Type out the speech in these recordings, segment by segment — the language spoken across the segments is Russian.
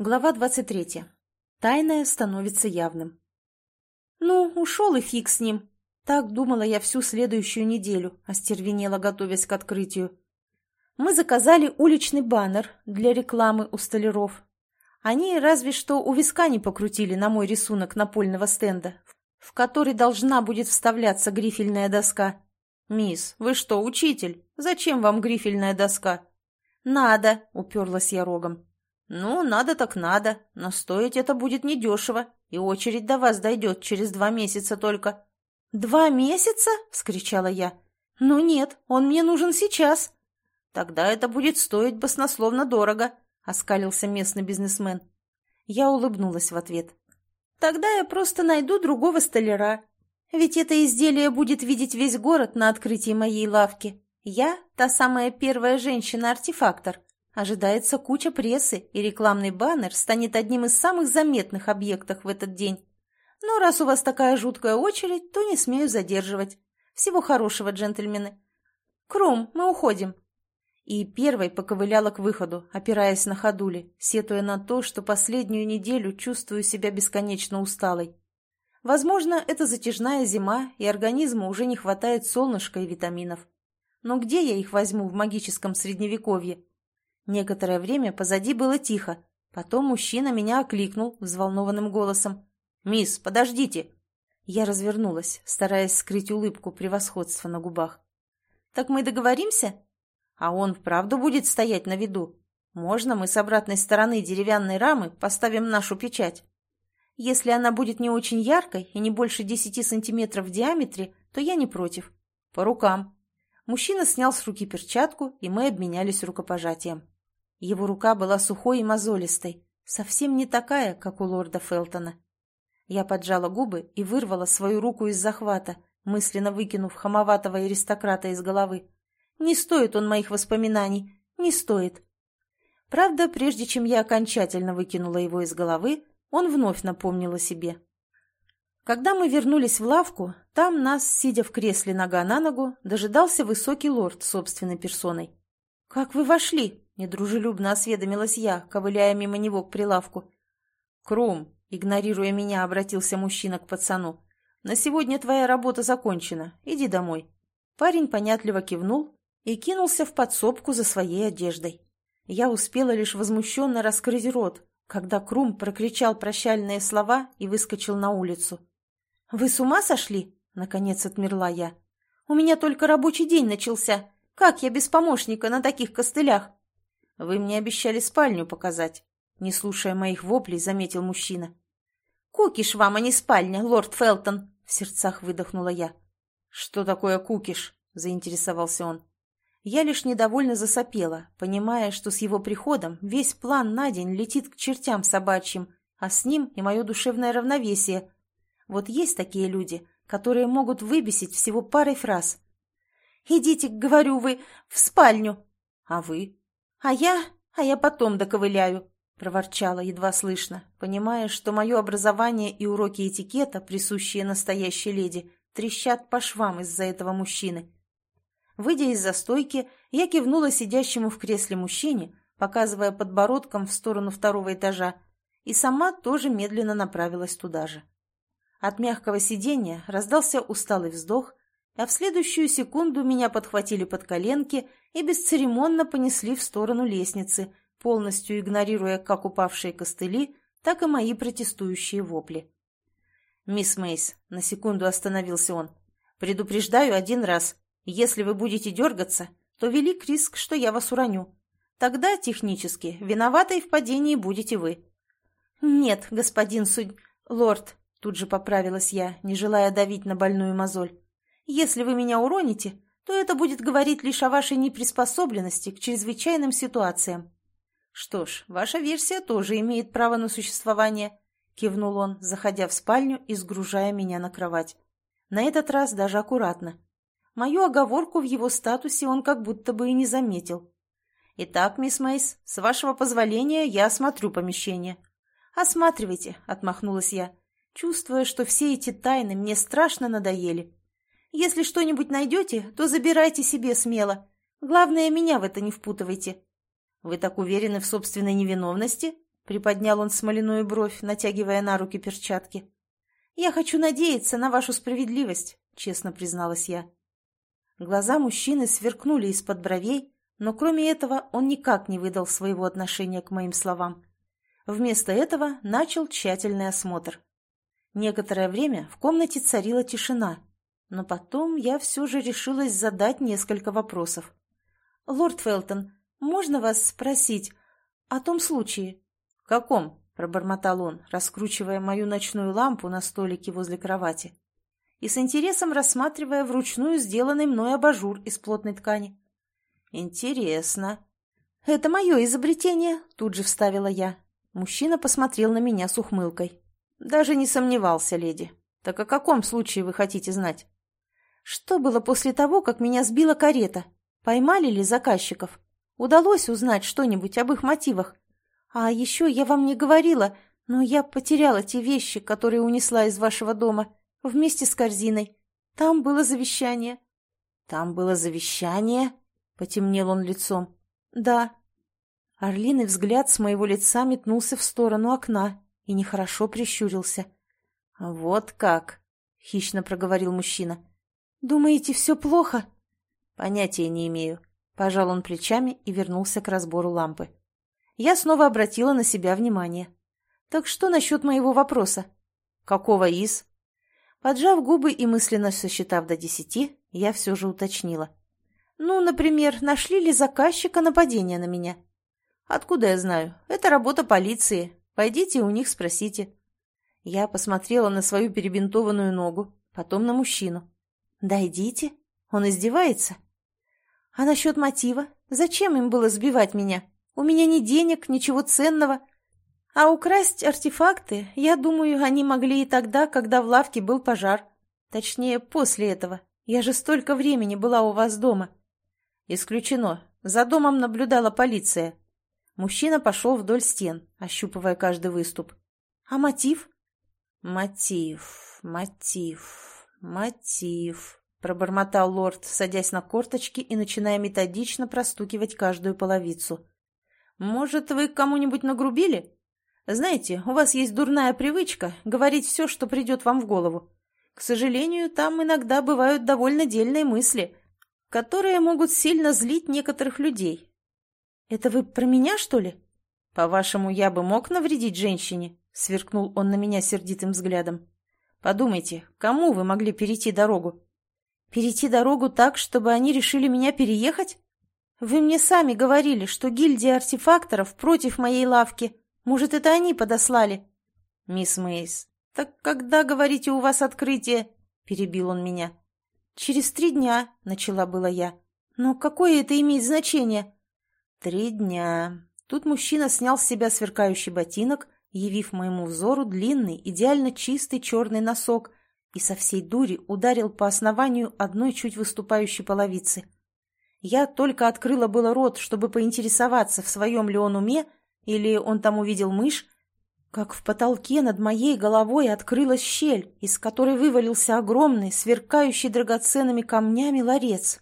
Глава 23. Тайное становится явным. «Ну, ушел и фиг с ним!» Так думала я всю следующую неделю, остервенела, готовясь к открытию. Мы заказали уличный баннер для рекламы у столяров. Они разве что у виска не покрутили на мой рисунок напольного стенда, в который должна будет вставляться грифельная доска. «Мисс, вы что, учитель? Зачем вам грифельная доска?» «Надо», — уперлась я рогом. «Ну, надо так надо, но стоить это будет недешево, и очередь до вас дойдет через два месяца только». «Два месяца?» — вскричала я. «Ну нет, он мне нужен сейчас». «Тогда это будет стоить баснословно дорого», — оскалился местный бизнесмен. Я улыбнулась в ответ. «Тогда я просто найду другого столяра. Ведь это изделие будет видеть весь город на открытии моей лавки. Я — та самая первая женщина-артефактор, Ожидается куча прессы, и рекламный баннер станет одним из самых заметных объектов в этот день. Но раз у вас такая жуткая очередь, то не смею задерживать. Всего хорошего, джентльмены. Крум, мы уходим. И первой поковыляла к выходу, опираясь на ходули, сетуя на то, что последнюю неделю чувствую себя бесконечно усталой. Возможно, это затяжная зима, и организму уже не хватает солнышка и витаминов. Но где я их возьму в магическом средневековье? Некоторое время позади было тихо. Потом мужчина меня окликнул взволнованным голосом. «Мисс, подождите!» Я развернулась, стараясь скрыть улыбку превосходства на губах. «Так мы договоримся?» «А он вправду будет стоять на виду? Можно мы с обратной стороны деревянной рамы поставим нашу печать?» «Если она будет не очень яркой и не больше десяти сантиметров в диаметре, то я не против. По рукам». Мужчина снял с руки перчатку, и мы обменялись рукопожатием. Его рука была сухой и мозолистой, совсем не такая, как у лорда Фелтона. Я поджала губы и вырвала свою руку из захвата, мысленно выкинув хамоватого аристократа из головы. Не стоит он моих воспоминаний, не стоит. Правда, прежде чем я окончательно выкинула его из головы, он вновь напомнил о себе. Когда мы вернулись в лавку, там нас, сидя в кресле нога на ногу, дожидался высокий лорд собственной персоной. «Как вы вошли?» Недружелюбно осведомилась я, ковыляя мимо него к прилавку. «Крум», — игнорируя меня, обратился мужчина к пацану. «На сегодня твоя работа закончена. Иди домой». Парень понятливо кивнул и кинулся в подсобку за своей одеждой. Я успела лишь возмущенно раскрыть рот, когда Крум прокричал прощальные слова и выскочил на улицу. «Вы с ума сошли?» — наконец отмерла я. «У меня только рабочий день начался. Как я без помощника на таких костылях?» «Вы мне обещали спальню показать», — не слушая моих воплей, заметил мужчина. «Кукиш вам, а не спальня, лорд Фелтон», — в сердцах выдохнула я. «Что такое кукиш?» — заинтересовался он. Я лишь недовольно засопела, понимая, что с его приходом весь план на день летит к чертям собачьим, а с ним и мое душевное равновесие. Вот есть такие люди, которые могут выбесить всего парой фраз. «Идите, — говорю вы, — в спальню!» «А вы?» «А я... а я потом доковыляю», — проворчала едва слышно, понимая, что мое образование и уроки этикета, присущие настоящей леди, трещат по швам из-за этого мужчины. Выйдя из застойки, я кивнула сидящему в кресле мужчине, показывая подбородком в сторону второго этажа, и сама тоже медленно направилась туда же. От мягкого сиденья раздался усталый вздох, а в следующую секунду меня подхватили под коленки и бесцеремонно понесли в сторону лестницы, полностью игнорируя как упавшие костыли, так и мои протестующие вопли. «Мисс Мейс», — на секунду остановился он, — «предупреждаю один раз. Если вы будете дергаться, то велик риск, что я вас уроню. Тогда, технически, виноватой в падении будете вы». «Нет, господин судь... лорд», — тут же поправилась я, не желая давить на больную мозоль. Если вы меня уроните, то это будет говорить лишь о вашей неприспособленности к чрезвычайным ситуациям. Что ж, ваша версия тоже имеет право на существование, кивнул он, заходя в спальню и сгружая меня на кровать. На этот раз даже аккуратно. Мою оговорку в его статусе он как будто бы и не заметил. «Итак, мисс Мейс, с вашего позволения я осмотрю помещение». «Осматривайте», — отмахнулась я, чувствуя, что все эти тайны мне страшно надоели. Если что-нибудь найдете, то забирайте себе смело. Главное, меня в это не впутывайте». «Вы так уверены в собственной невиновности?» приподнял он смоляную бровь, натягивая на руки перчатки. «Я хочу надеяться на вашу справедливость», — честно призналась я. Глаза мужчины сверкнули из-под бровей, но кроме этого он никак не выдал своего отношения к моим словам. Вместо этого начал тщательный осмотр. Некоторое время в комнате царила тишина, но потом я все же решилась задать несколько вопросов. «Лорд Фелтон, можно вас спросить о том случае?» «Каком?» — пробормотал он, раскручивая мою ночную лампу на столике возле кровати и с интересом рассматривая вручную сделанный мной абажур из плотной ткани. «Интересно». «Это мое изобретение», — тут же вставила я. Мужчина посмотрел на меня с ухмылкой. «Даже не сомневался, леди. Так о каком случае вы хотите знать?» «Что было после того, как меня сбила карета? Поймали ли заказчиков? Удалось узнать что-нибудь об их мотивах? А еще я вам не говорила, но я потеряла те вещи, которые унесла из вашего дома, вместе с корзиной. Там было завещание». «Там было завещание?» — потемнел он лицом. «Да». Орлиный взгляд с моего лица метнулся в сторону окна и нехорошо прищурился. «Вот как!» — хищно проговорил мужчина. «Думаете, все плохо?» «Понятия не имею». Пожал он плечами и вернулся к разбору лампы. Я снова обратила на себя внимание. «Так что насчет моего вопроса?» «Какого из?» Поджав губы и мысленно сосчитав до десяти, я все же уточнила. «Ну, например, нашли ли заказчика нападения на меня?» «Откуда я знаю? Это работа полиции. Пойдите у них спросите». Я посмотрела на свою перебинтованную ногу, потом на мужчину. «Дойдите? Он издевается?» «А насчет мотива? Зачем им было сбивать меня? У меня ни денег, ничего ценного. А украсть артефакты, я думаю, они могли и тогда, когда в лавке был пожар. Точнее, после этого. Я же столько времени была у вас дома. Исключено. За домом наблюдала полиция. Мужчина пошел вдоль стен, ощупывая каждый выступ. А мотив? Мотив, мотив, мотив, пробормотал лорд, садясь на корточки и начиная методично простукивать каждую половицу. Может, вы кому-нибудь нагрубили? Знаете, у вас есть дурная привычка говорить все, что придет вам в голову. К сожалению, там иногда бывают довольно дельные мысли, которые могут сильно злить некоторых людей. Это вы про меня, что ли? По-вашему, я бы мог навредить женщине? Сверкнул он на меня сердитым взглядом. Подумайте, кому вы могли перейти дорогу? Перейти дорогу так, чтобы они решили меня переехать? Вы мне сами говорили, что гильдия артефакторов против моей лавки, может, это они подослали?» «Мисс Мейс, так когда, говорите, у вас открытие?» – перебил он меня. «Через три дня», – начала была я. «Но какое это имеет значение?» «Три дня». Тут мужчина снял с себя сверкающий ботинок, явив моему взору длинный, идеально чистый черный носок и со всей дури ударил по основанию одной чуть выступающей половицы. Я только открыла было рот, чтобы поинтересоваться, в своем ли он уме, или он там увидел мышь? Как в потолке над моей головой открылась щель, из которой вывалился огромный, сверкающий драгоценными камнями ларец.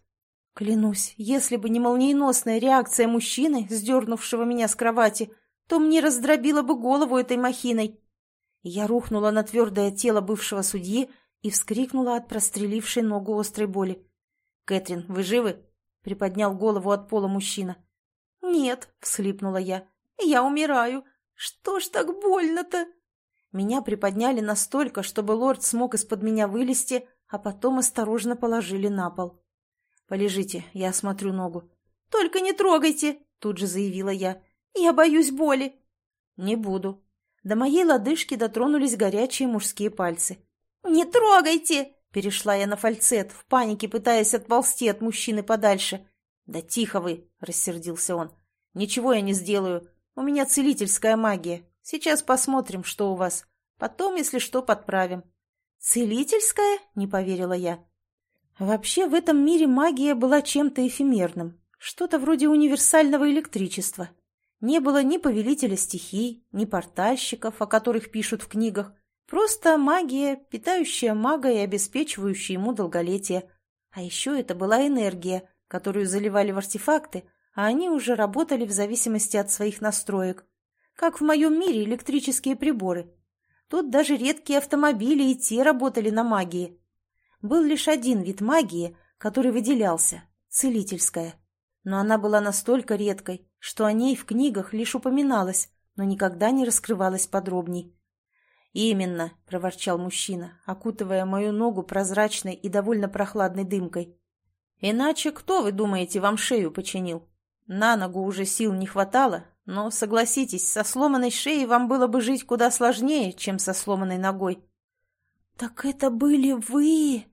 Клянусь, если бы не молниеносная реакция мужчины, сдернувшего меня с кровати, то мне раздробило бы голову этой махиной. Я рухнула на твердое тело бывшего судьи и вскрикнула от прострелившей ногу острой боли. «Кэтрин, вы живы?» — приподнял голову от пола мужчина. «Нет», — всхлипнула я. Я умираю. Что ж так больно-то?» Меня приподняли настолько, чтобы лорд смог из-под меня вылезти, а потом осторожно положили на пол. «Полежите, я осмотрю ногу». «Только не трогайте!» — тут же заявила я. «Я боюсь боли». «Не буду». До моей лодыжки дотронулись горячие мужские пальцы. «Не трогайте!» — перешла я на фальцет, в панике пытаясь отползти от мужчины подальше. «Да тихо вы!» — рассердился он. «Ничего я не сделаю. У меня целительская магия. Сейчас посмотрим, что у вас. Потом, если что, подправим». «Целительская?» — не поверила я. Вообще, в этом мире магия была чем-то эфемерным. Что-то вроде универсального электричества. Не было ни повелителя стихий, ни портальщиков, о которых пишут в книгах. Просто магия, питающая мага и обеспечивающая ему долголетие. А еще это была энергия, которую заливали в артефакты, а они уже работали в зависимости от своих настроек. как в моем мире электрические приборы. Тут даже редкие автомобили и те работали на магии. Был лишь один вид магии, который выделялся – целительская. Но она была настолько редкой, что о ней в книгах лишь упоминалось, но никогда не раскрывалась подробней. «Именно», — проворчал мужчина, окутывая мою ногу прозрачной и довольно прохладной дымкой. «Иначе кто, вы думаете, вам шею починил? На ногу уже сил не хватало, но, согласитесь, со сломанной шеей вам было бы жить куда сложнее, чем со сломанной ногой». «Так это были вы!»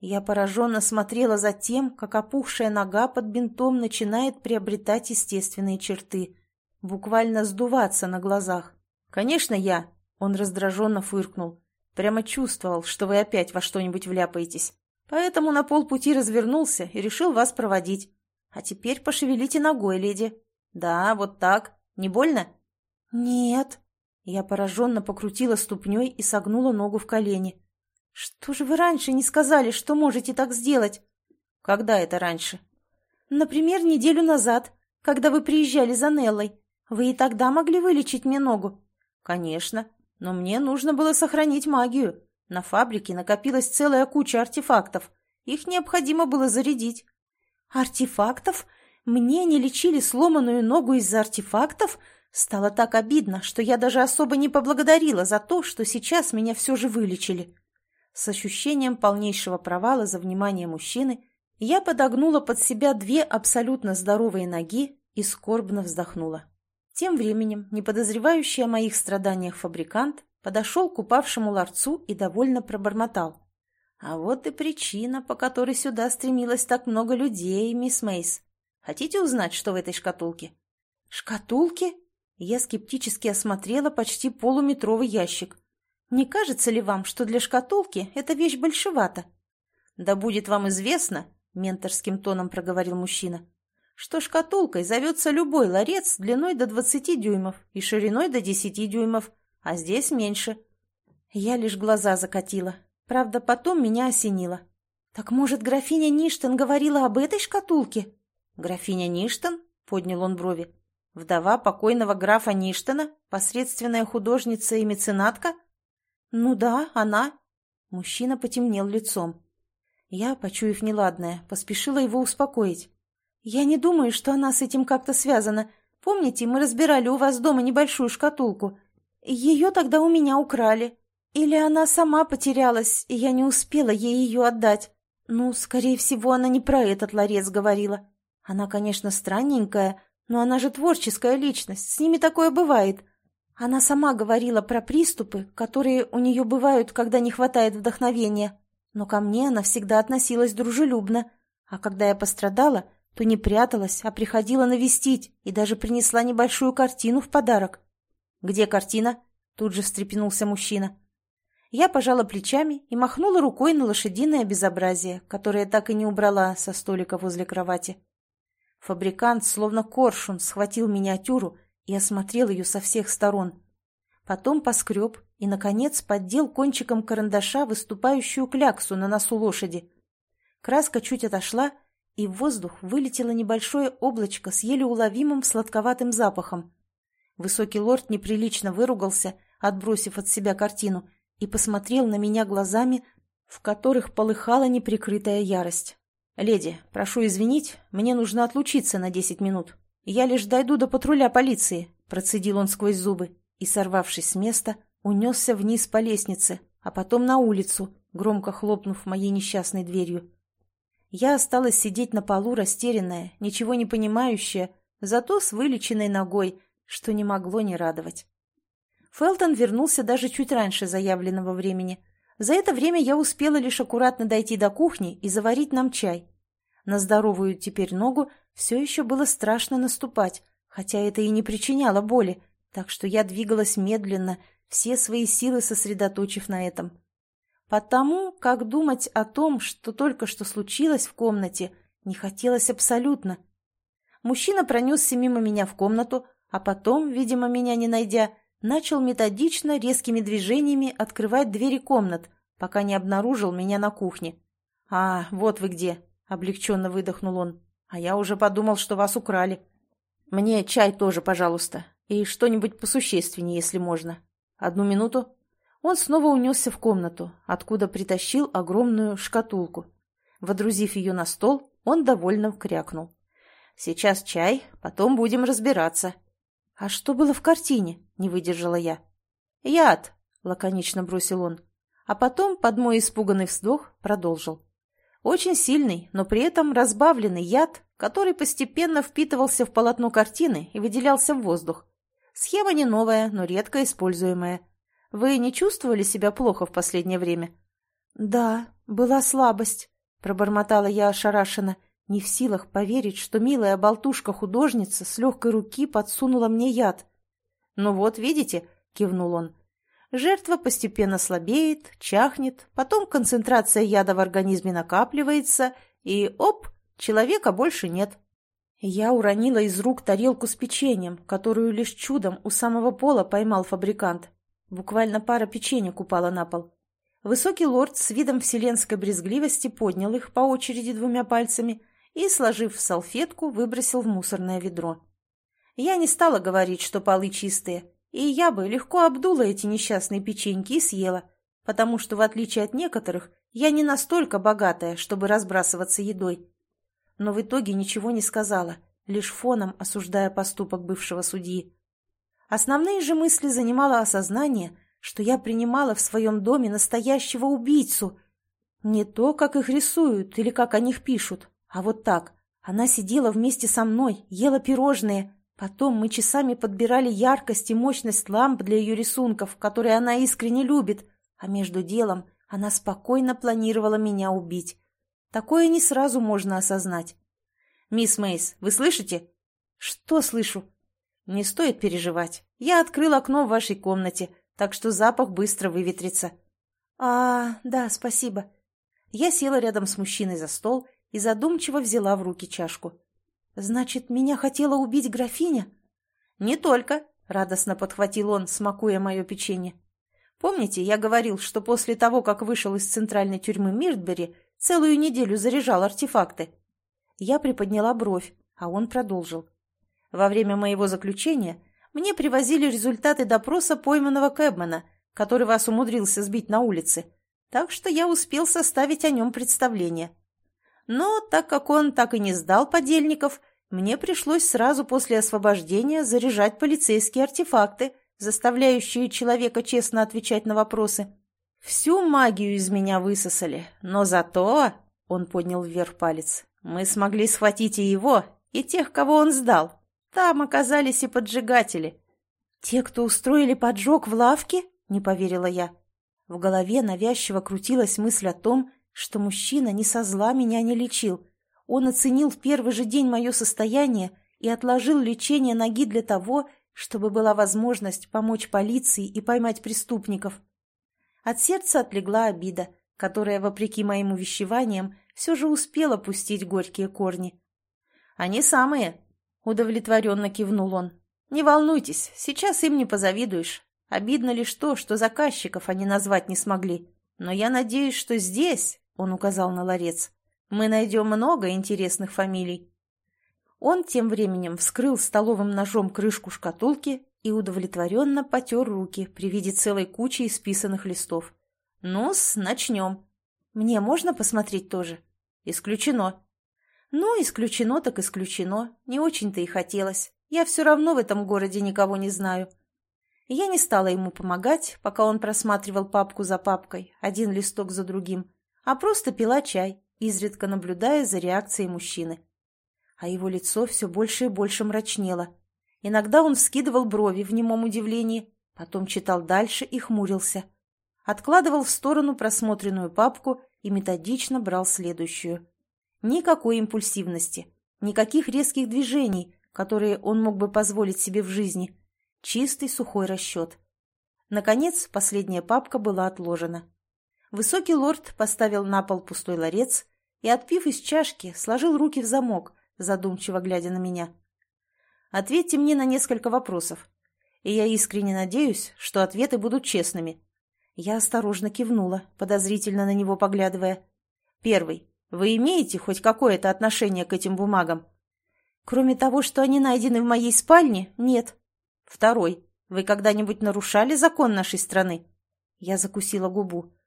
Я пораженно смотрела за тем, как опухшая нога под бинтом начинает приобретать естественные черты, буквально сдуваться на глазах. «Конечно, я!» — он раздраженно фыркнул. «Прямо чувствовал, что вы опять во что-нибудь вляпаетесь. Поэтому на полпути развернулся и решил вас проводить. А теперь пошевелите ногой, леди. Да, вот так. Не больно?» «Нет». Я пораженно покрутила ступней и согнула ногу в колени. «Что же вы раньше не сказали, что можете так сделать?» «Когда это раньше?» «Например, неделю назад, когда вы приезжали за Неллой. Вы и тогда могли вылечить мне ногу?» «Конечно, но мне нужно было сохранить магию. На фабрике накопилась целая куча артефактов. Их необходимо было зарядить». «Артефактов? Мне не лечили сломанную ногу из-за артефактов?» Стало так обидно, что я даже особо не поблагодарила за то, что сейчас меня все же вылечили. С ощущением полнейшего провала за внимание мужчины я подогнула под себя две абсолютно здоровые ноги и скорбно вздохнула. Тем временем, не подозревающий о моих страданиях фабрикант подошел к упавшему ларцу и довольно пробормотал. «А вот и причина, по которой сюда стремилось так много людей, мисс Мейс. Хотите узнать, что в этой шкатулке?» «Шкатулке?» Я скептически осмотрела почти полуметровый ящик. Не кажется ли вам, что для шкатулки эта вещь большевата? Да будет вам известно, менторским тоном проговорил мужчина, что шкатулкой зовется любой ларец длиной до 20 дюймов и шириной до 10 дюймов, а здесь меньше. Я лишь глаза закатила. Правда, потом меня осенило. Так может, графиня Ништон говорила об этой шкатулке? Графиня Ништон? Поднял он брови. Вдова покойного графа Ништона, посредственная художница и меценатка? «Ну да, она». Мужчина потемнел лицом. Я, почуяв неладное, поспешила его успокоить. «Я не думаю, что она с этим как-то связана. Помните, мы разбирали у вас дома небольшую шкатулку? Ее тогда у меня украли. Или она сама потерялась, и я не успела ей ее отдать. Ну, скорее всего, она не про этот ларец говорила. Она, конечно, странненькая, но она же творческая личность, с ними такое бывает. Она сама говорила про приступы, которые у нее бывают, когда не хватает вдохновения. Но ко мне она всегда относилась дружелюбно. А когда я пострадала, то не пряталась, а приходила навестить и даже принесла небольшую картину в подарок. «Где картина?» – тут же встрепенулся мужчина. Я пожала плечами и махнула рукой на лошадиное безобразие, которое так и не убрала со столика возле кровати. Фабрикант, словно коршун, схватил миниатюру и осмотрел ее со всех сторон. Потом поскреб и, наконец, поддел кончиком карандаша выступающую кляксу на носу лошади. Краска чуть отошла, и в воздух вылетело небольшое облачко с еле уловимым сладковатым запахом. Высокий лорд неприлично выругался, отбросив от себя картину, и посмотрел на меня глазами, в которых полыхала неприкрытая ярость. «Леди, прошу извинить, мне нужно отлучиться на десять минут». «Я лишь дойду до патруля полиции», — процедил он сквозь зубы и, сорвавшись с места, унесся вниз по лестнице, а потом на улицу, громко хлопнув моей несчастной дверью. Я осталась сидеть на полу растерянная, ничего не понимающая, зато с вылеченной ногой, что не могло не радовать. Фелтон вернулся даже чуть раньше заявленного времени. За это время я успела лишь аккуратно дойти до кухни и заварить нам чай. На здоровую теперь ногу все еще было страшно наступать, хотя это и не причиняло боли, так что я двигалась медленно, все свои силы сосредоточив на этом. Потому, как думать о том, что только что случилось в комнате, не хотелось абсолютно. Мужчина пронесся мимо меня в комнату, а потом, видимо, меня не найдя, начал методично, резкими движениями открывать двери комнат, пока не обнаружил меня на кухне. «А, вот вы где!» — облегченно выдохнул он. А я уже подумал, что вас украли. Мне чай тоже, пожалуйста. И что-нибудь посущественнее, если можно. Одну минуту. Он снова унесся в комнату, откуда притащил огромную шкатулку. Водрузив ее на стол, он довольно крякнул. «Сейчас чай, потом будем разбираться». «А что было в картине?» — не выдержала я. «Яд», — лаконично бросил он. А потом, под мой испуганный вздох, продолжил. Очень сильный, но при этом разбавленный яд, который постепенно впитывался в полотно картины и выделялся в воздух. Схема не новая, но редко используемая. Вы не чувствовали себя плохо в последнее время? Да, была слабость, пробормотала я ошарашенно, не в силах поверить, что милая болтушка-художница с легкой руки подсунула мне яд. Ну вот, видите, кивнул он. Жертва постепенно слабеет, чахнет, потом концентрация яда в организме накапливается, и оп, человека больше нет. Я уронила из рук тарелку с печеньем, которую лишь чудом у самого пола поймал фабрикант. Буквально пара печенек упала на пол. Высокий лорд с видом вселенской брезгливости поднял их по очереди двумя пальцами и, сложив в салфетку, выбросил в мусорное ведро. Я не стала говорить, что полы чистые, и я бы легко обдула эти несчастные печеньки и съела, потому что, в отличие от некоторых, я не настолько богатая, чтобы разбрасываться едой но в итоге ничего не сказала, лишь фоном осуждая поступок бывшего судьи. Основные же мысли занимало осознание, что я принимала в своем доме настоящего убийцу. Не то, как их рисуют или как о них пишут, а вот так. Она сидела вместе со мной, ела пирожные. Потом мы часами подбирали яркость и мощность ламп для ее рисунков, которые она искренне любит, а между делом она спокойно планировала меня убить. Такое не сразу можно осознать. «Мисс Мейс, вы слышите?» «Что слышу?» «Не стоит переживать. Я открыл окно в вашей комнате, так что запах быстро выветрится». «А, да, спасибо». Я села рядом с мужчиной за стол и задумчиво взяла в руки чашку. «Значит, меня хотела убить графиня?» «Не только», — радостно подхватил он, смакуя мое печенье. «Помните, я говорил, что после того, как вышел из центральной тюрьмы Миртбери, Целую неделю заряжал артефакты. Я приподняла бровь, а он продолжил. Во время моего заключения мне привозили результаты допроса пойманного Кэбмана, который вас умудрился сбить на улице, так что я успел составить о нем представление. Но так как он так и не сдал подельников, мне пришлось сразу после освобождения заряжать полицейские артефакты, заставляющие человека честно отвечать на вопросы. Всю магию из меня высосали, но зато, — он поднял вверх палец, — мы смогли схватить и его, и тех, кого он сдал. Там оказались и поджигатели. Те, кто устроили поджог в лавке? — не поверила я. В голове навязчиво крутилась мысль о том, что мужчина не со зла меня не лечил. Он оценил в первый же день мое состояние и отложил лечение ноги для того, чтобы была возможность помочь полиции и поймать преступников. От сердца отлегла обида, которая, вопреки моим увещеваниям, все же успела пустить горькие корни. «Они самые!» — удовлетворенно кивнул он. «Не волнуйтесь, сейчас им не позавидуешь. Обидно лишь то, что заказчиков они назвать не смогли. Но я надеюсь, что здесь, — он указал на ларец, — мы найдем много интересных фамилий». Он тем временем вскрыл столовым ножом крышку шкатулки и удовлетворенно потер руки при виде целой кучи исписанных листов. «Ну-с, начнем. Мне можно посмотреть тоже?» «Исключено». «Ну, исключено так исключено. Не очень-то и хотелось. Я все равно в этом городе никого не знаю». Я не стала ему помогать, пока он просматривал папку за папкой, один листок за другим, а просто пила чай, изредка наблюдая за реакцией мужчины. А его лицо все больше и больше мрачнело. Иногда он вскидывал брови в немом удивлении, потом читал дальше и хмурился. Откладывал в сторону просмотренную папку и методично брал следующую. Никакой импульсивности, никаких резких движений, которые он мог бы позволить себе в жизни. Чистый сухой расчет. Наконец, последняя папка была отложена. Высокий лорд поставил на пол пустой ларец и, отпив из чашки, сложил руки в замок, задумчиво глядя на меня. Ответьте мне на несколько вопросов. И я искренне надеюсь, что ответы будут честными. Я осторожно кивнула, подозрительно на него поглядывая. Первый. Вы имеете хоть какое-то отношение к этим бумагам? Кроме того, что они найдены в моей спальне, нет. Второй. Вы когда-нибудь нарушали закон нашей страны? Я закусила губу.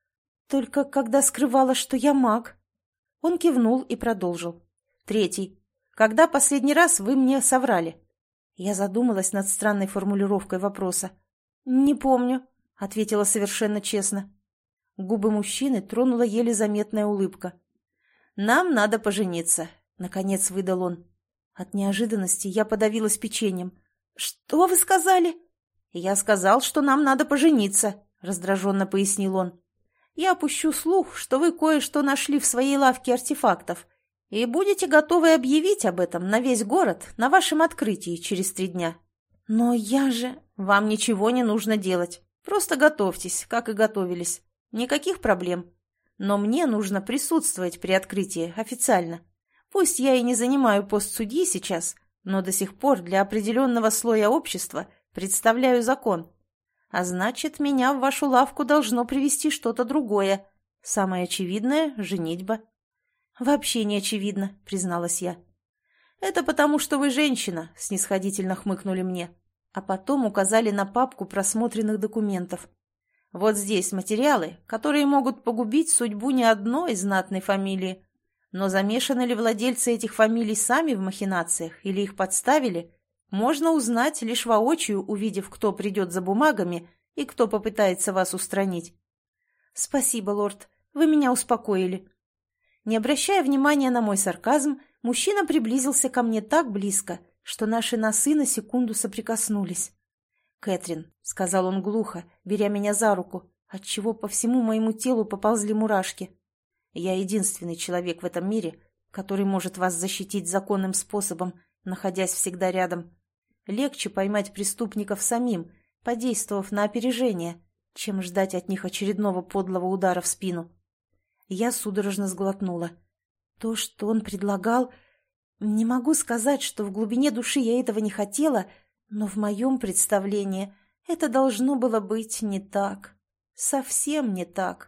Только когда скрывала, что я маг. Он кивнул и продолжил. Третий. Когда последний раз вы мне соврали? Я задумалась над странной формулировкой вопроса. «Не помню», — ответила совершенно честно. Губы мужчины тронула еле заметная улыбка. «Нам надо пожениться», — наконец выдал он. От неожиданности я подавилась печеньем. «Что вы сказали?» «Я сказал, что нам надо пожениться», — раздраженно пояснил он. «Я опущу слух, что вы кое-что нашли в своей лавке артефактов, и будете готовы объявить об этом на весь город на вашем открытии через три дня. Но я же... Вам ничего не нужно делать. Просто готовьтесь, как и готовились. Никаких проблем. Но мне нужно присутствовать при открытии официально. Пусть я и не занимаю пост судьи сейчас, но до сих пор для определенного слоя общества представляю закон. А значит, меня в вашу лавку должно привести что-то другое. Самое очевидное – женитьба. «Вообще не очевидно», — призналась я. «Это потому, что вы женщина», — снисходительно хмыкнули мне, а потом указали на папку просмотренных документов. «Вот здесь материалы, которые могут погубить судьбу не одной знатной фамилии. Но замешаны ли владельцы этих фамилий сами в махинациях или их подставили, можно узнать, лишь воочию увидев, кто придет за бумагами и кто попытается вас устранить». «Спасибо, лорд, вы меня успокоили», не обращая внимания на мой сарказм, мужчина приблизился ко мне так близко, что наши носы на секунду соприкоснулись. «Кэтрин», — сказал он глухо, беря меня за руку, отчего по всему моему телу поползли мурашки. «Я единственный человек в этом мире, который может вас защитить законным способом, находясь всегда рядом. Легче поймать преступников самим, подействовав на опережение, чем ждать от них очередного подлого удара в спину». Я судорожно сглотнула. То, что он предлагал... Не могу сказать, что в глубине души я этого не хотела, но в моем представлении это должно было быть не так. Совсем не так.